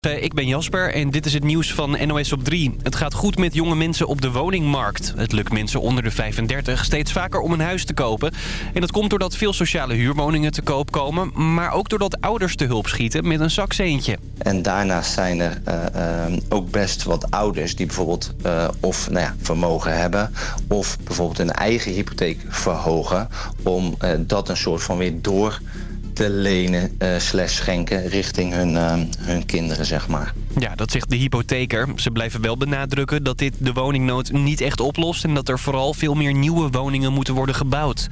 Eh, ik ben Jasper en dit is het nieuws van NOS op 3. Het gaat goed met jonge mensen op de woningmarkt. Het lukt mensen onder de 35 steeds vaker om een huis te kopen. En dat komt doordat veel sociale huurwoningen te koop komen... maar ook doordat ouders te hulp schieten met een zakcentje. En daarnaast zijn er uh, uh, ook best wat ouders die bijvoorbeeld of nou ja, vermogen hebben... of bijvoorbeeld hun eigen hypotheek verhogen... om dat een soort van weer door lenen uh, slash schenken richting hun, uh, hun kinderen, zeg maar. Ja, dat zegt de hypotheker. Ze blijven wel benadrukken dat dit de woningnood niet echt oplost... en dat er vooral veel meer nieuwe woningen moeten worden gebouwd.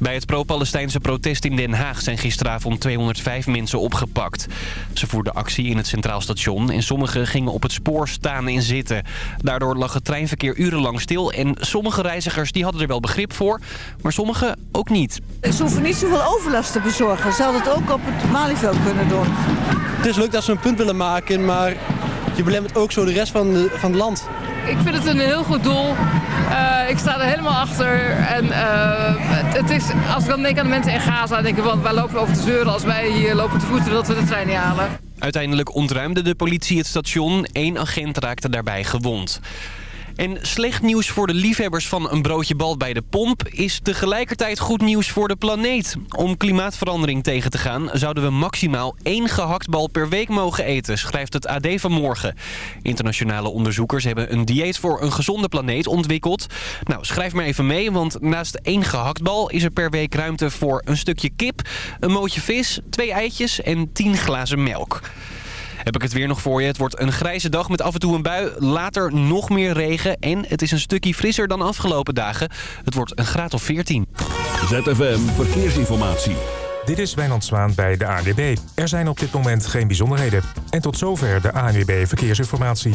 Bij het pro-Palestijnse protest in Den Haag zijn gisteravond 205 mensen opgepakt. Ze voerden actie in het Centraal Station en sommigen gingen op het spoor staan en zitten. Daardoor lag het treinverkeer urenlang stil en sommige reizigers die hadden er wel begrip voor, maar sommigen ook niet. Ze hoeven niet zoveel overlast te bezorgen. Ze hadden het ook op het Malieveld kunnen doen. Het is leuk dat ze een punt willen maken, maar je belemmert ook zo de rest van, de, van het land. Ik vind het een heel goed doel. Uh, ik sta er helemaal achter. En het, het, is, als ik dan denk aan de mensen in Gaza, denk ik, want wij lopen over te zeuren als wij hier lopen te voeten dat we de trein niet halen. Uiteindelijk ontruimde de politie het station. Eén agent raakte daarbij gewond. En slecht nieuws voor de liefhebbers van een broodje bal bij de pomp... is tegelijkertijd goed nieuws voor de planeet. Om klimaatverandering tegen te gaan... zouden we maximaal één gehaktbal per week mogen eten... schrijft het AD vanmorgen. Internationale onderzoekers hebben een dieet voor een gezonde planeet ontwikkeld. Nou, schrijf maar even mee, want naast één gehaktbal... is er per week ruimte voor een stukje kip, een mootje vis, twee eitjes en tien glazen melk. Heb ik het weer nog voor je. Het wordt een grijze dag met af en toe een bui. Later nog meer regen. En het is een stukje frisser dan afgelopen dagen. Het wordt een graad of 14. ZFM Verkeersinformatie. Dit is Wijnand Zwaan bij de ANWB. Er zijn op dit moment geen bijzonderheden. En tot zover de ANWB Verkeersinformatie.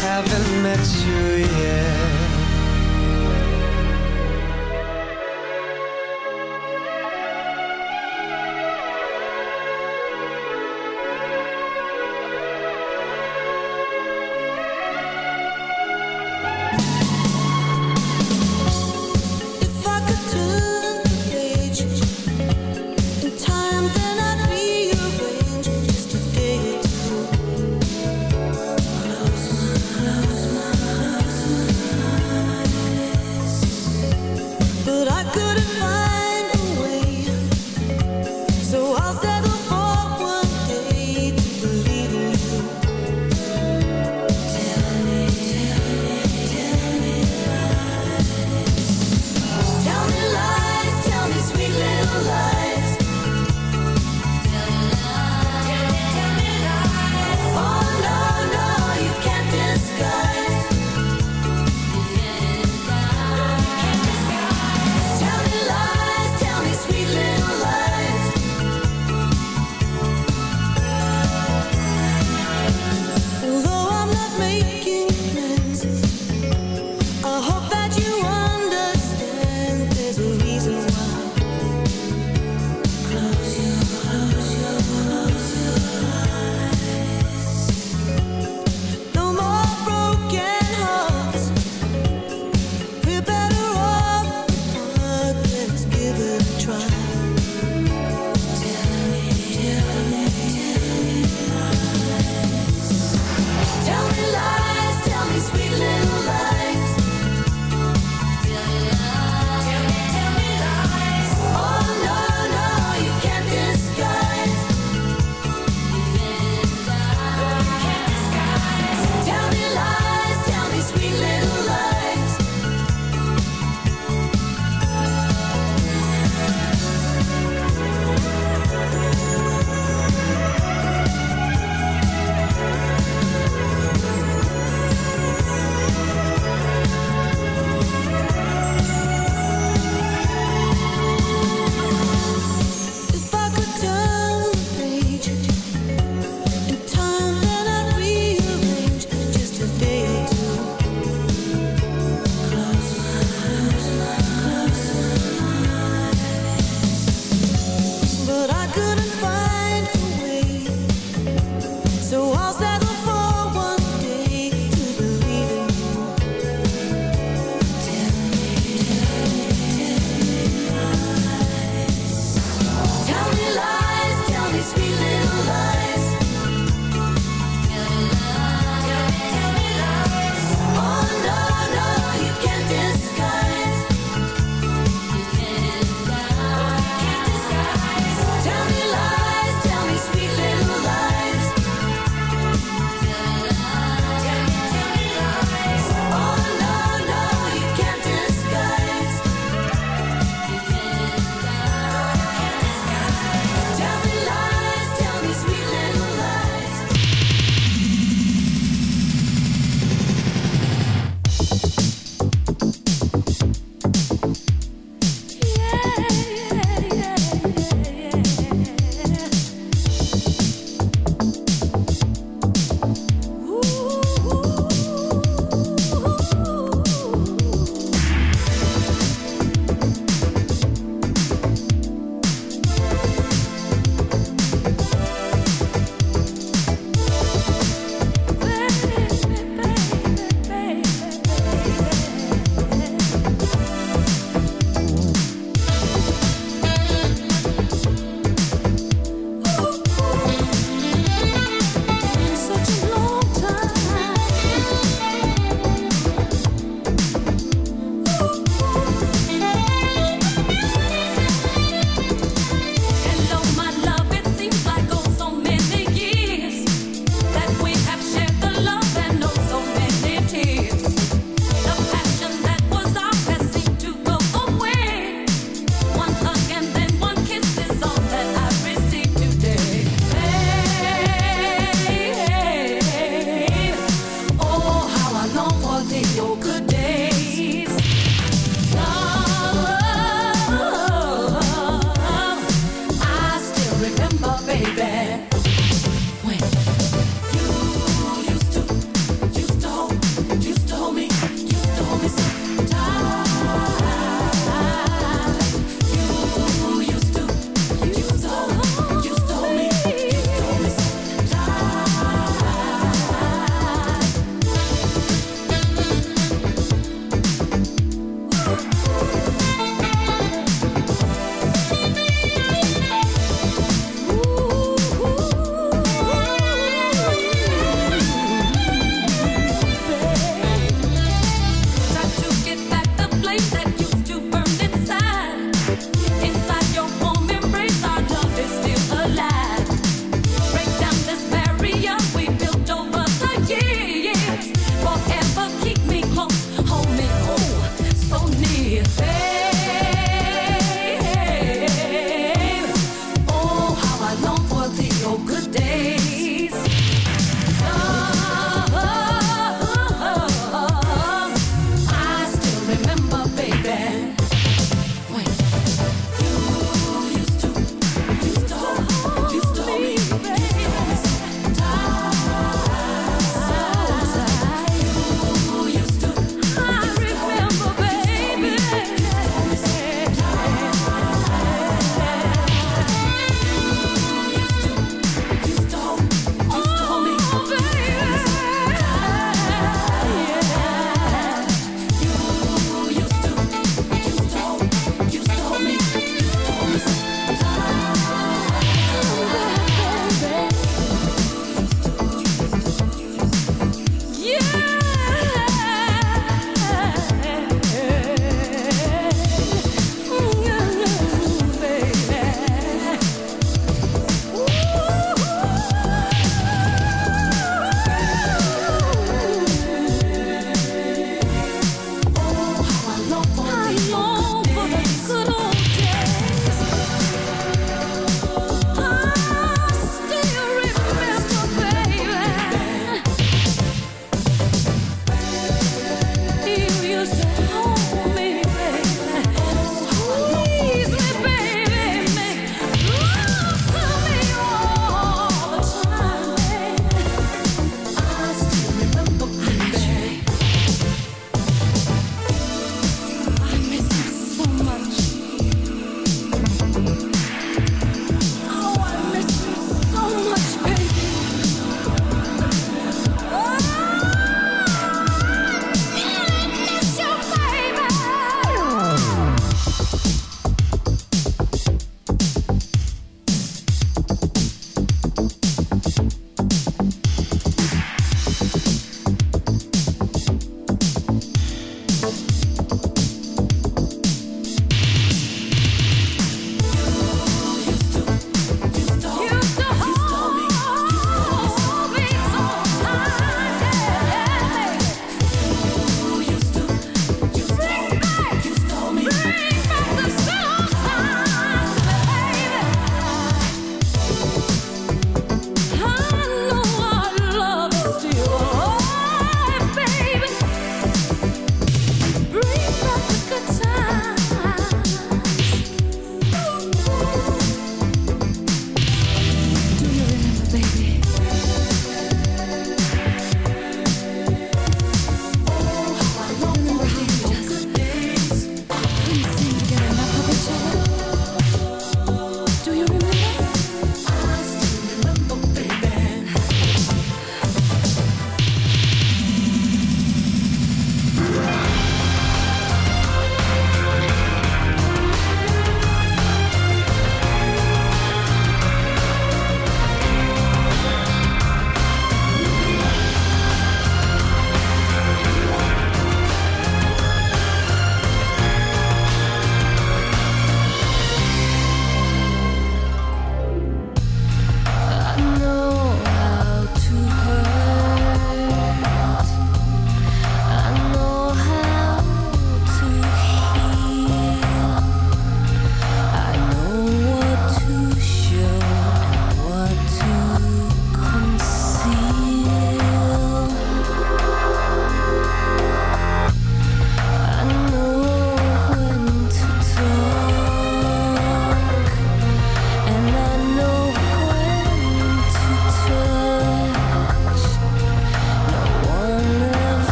Haven't met you yet.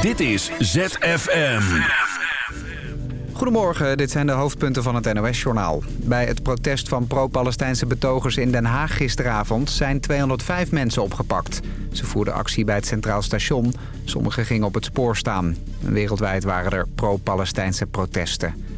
Dit is ZFM. Goedemorgen, dit zijn de hoofdpunten van het NOS-journaal. Bij het protest van pro-Palestijnse betogers in Den Haag gisteravond... zijn 205 mensen opgepakt. Ze voerden actie bij het Centraal Station. Sommigen gingen op het spoor staan. Wereldwijd waren er pro-Palestijnse protesten.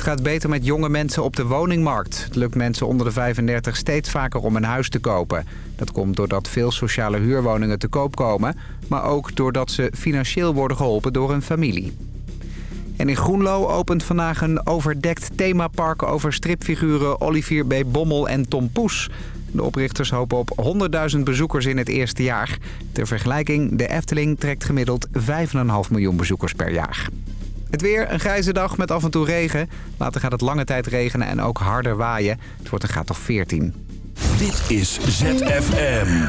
Het gaat beter met jonge mensen op de woningmarkt. Het lukt mensen onder de 35 steeds vaker om een huis te kopen. Dat komt doordat veel sociale huurwoningen te koop komen... maar ook doordat ze financieel worden geholpen door hun familie. En in Groenlo opent vandaag een overdekt themapark over stripfiguren Olivier B. Bommel en Tom Poes. De oprichters hopen op 100.000 bezoekers in het eerste jaar. Ter vergelijking, de Efteling trekt gemiddeld 5,5 miljoen bezoekers per jaar. Het weer, een grijze dag met af en toe regen. Later gaat het lange tijd regenen en ook harder waaien. Het wordt een graad of 14. Dit is ZFM.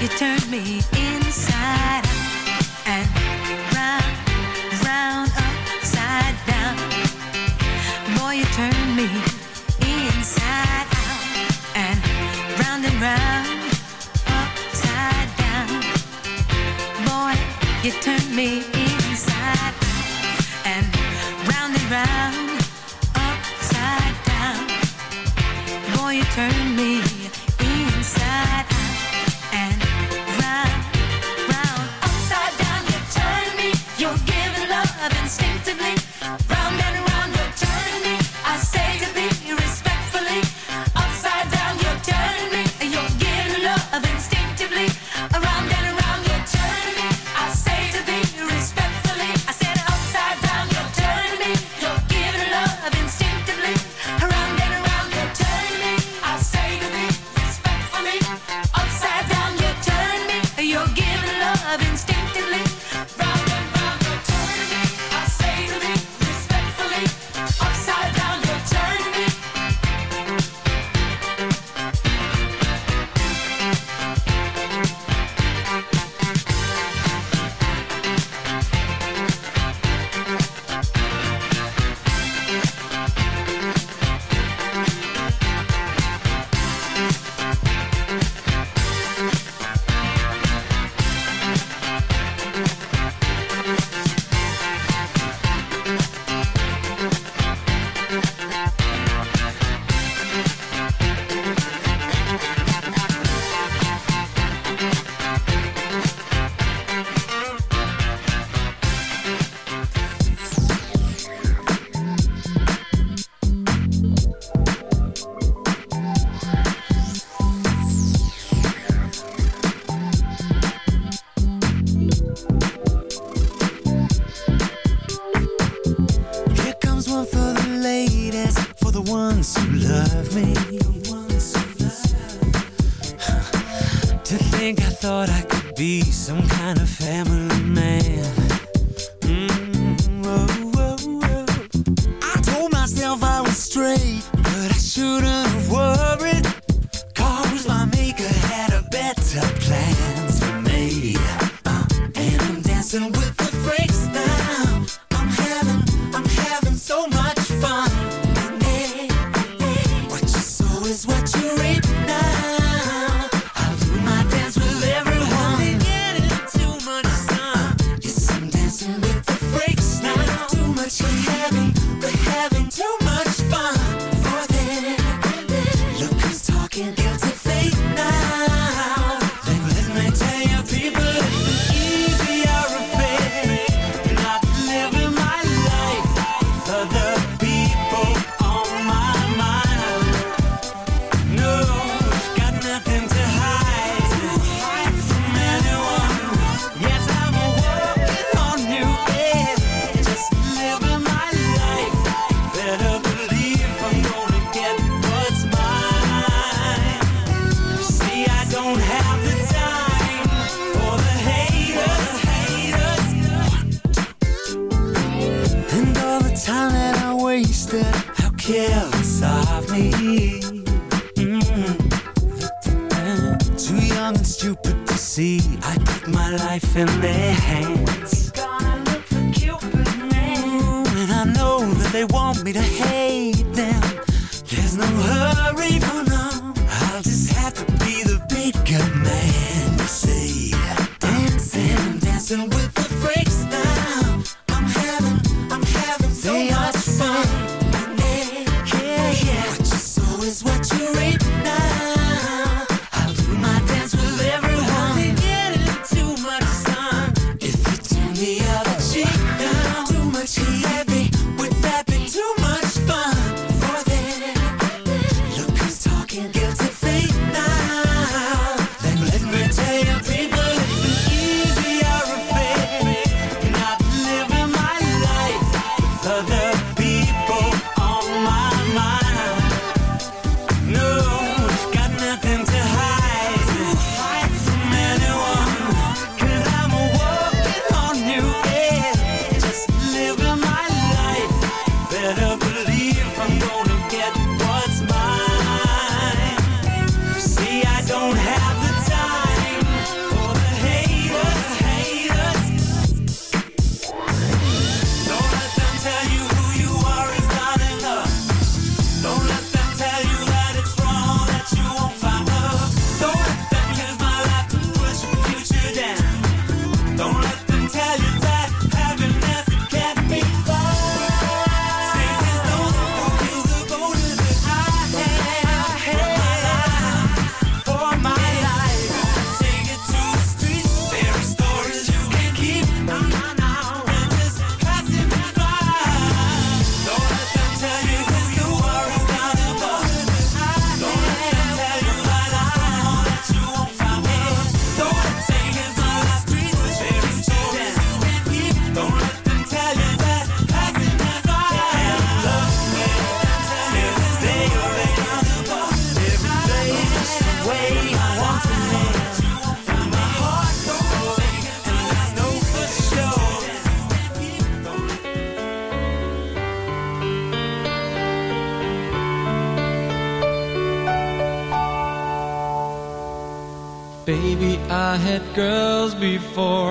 You turned me inside. dumb and stupid to see. I put my life in their hands. And I know that they want me to hate them. There's no hurry. before.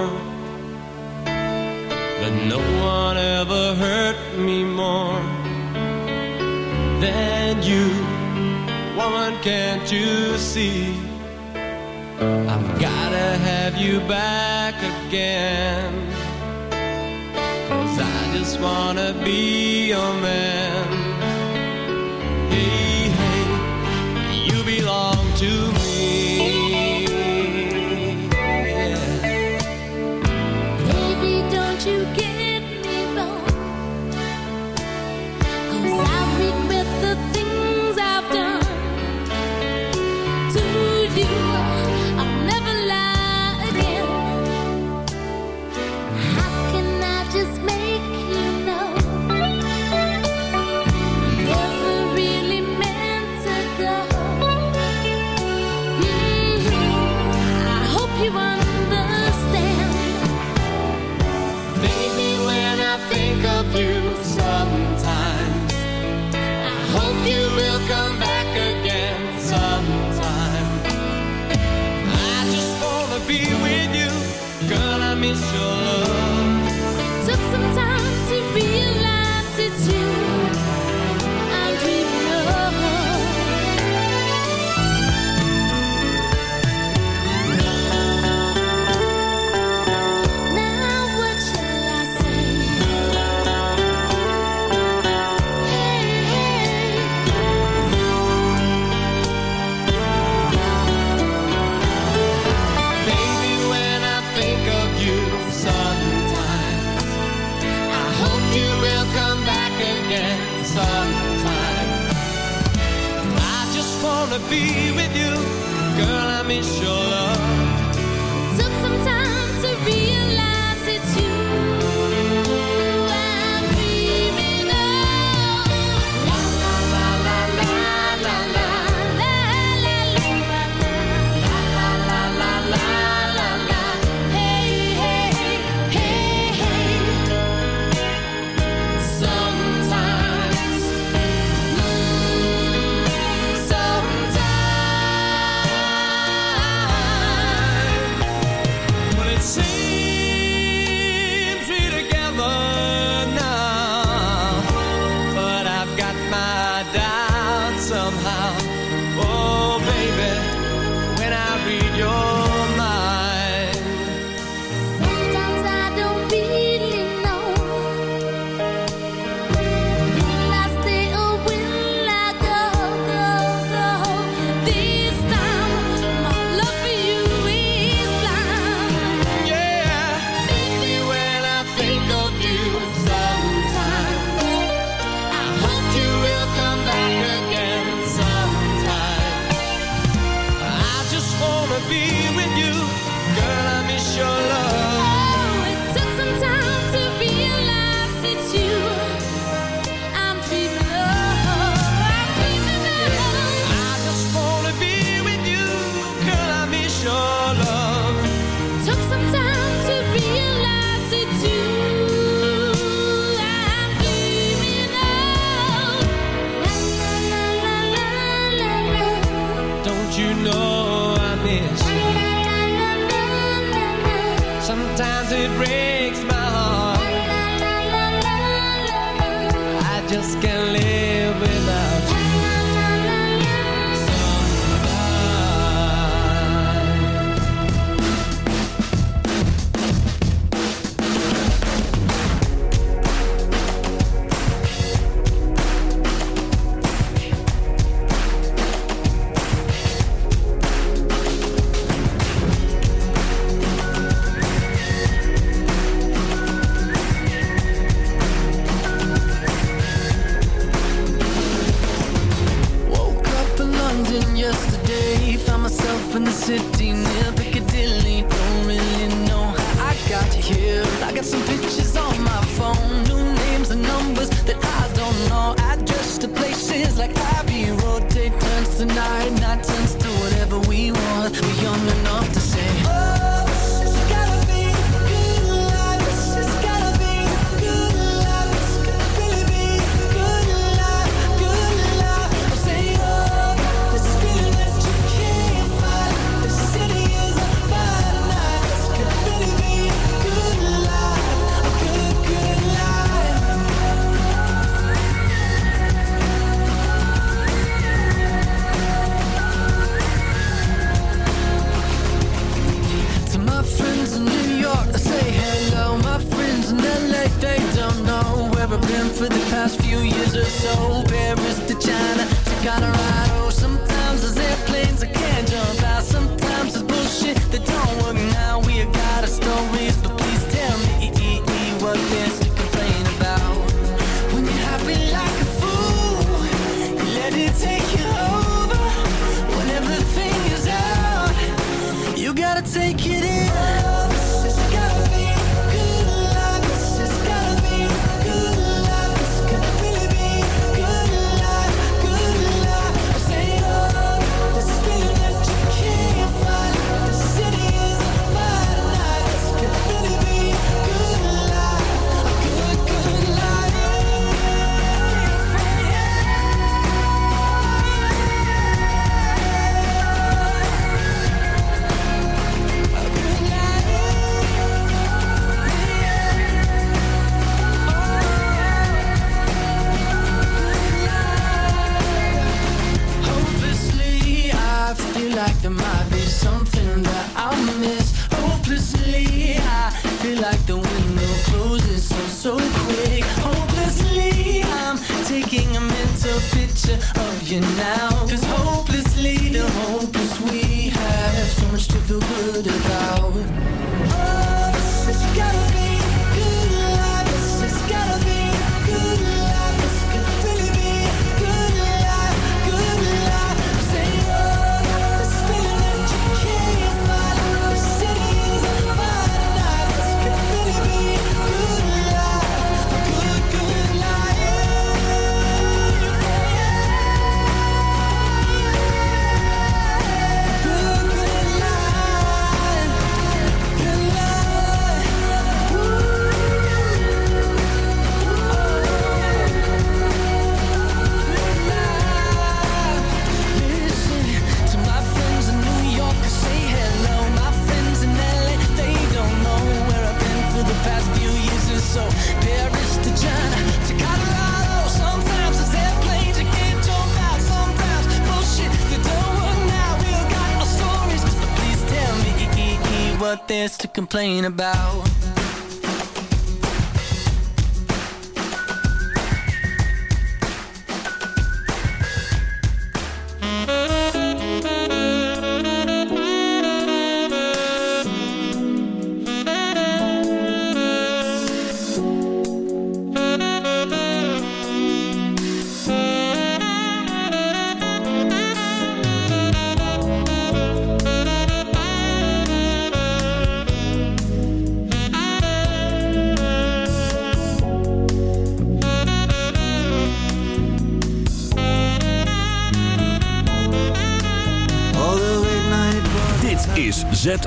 miss your love. Took some time.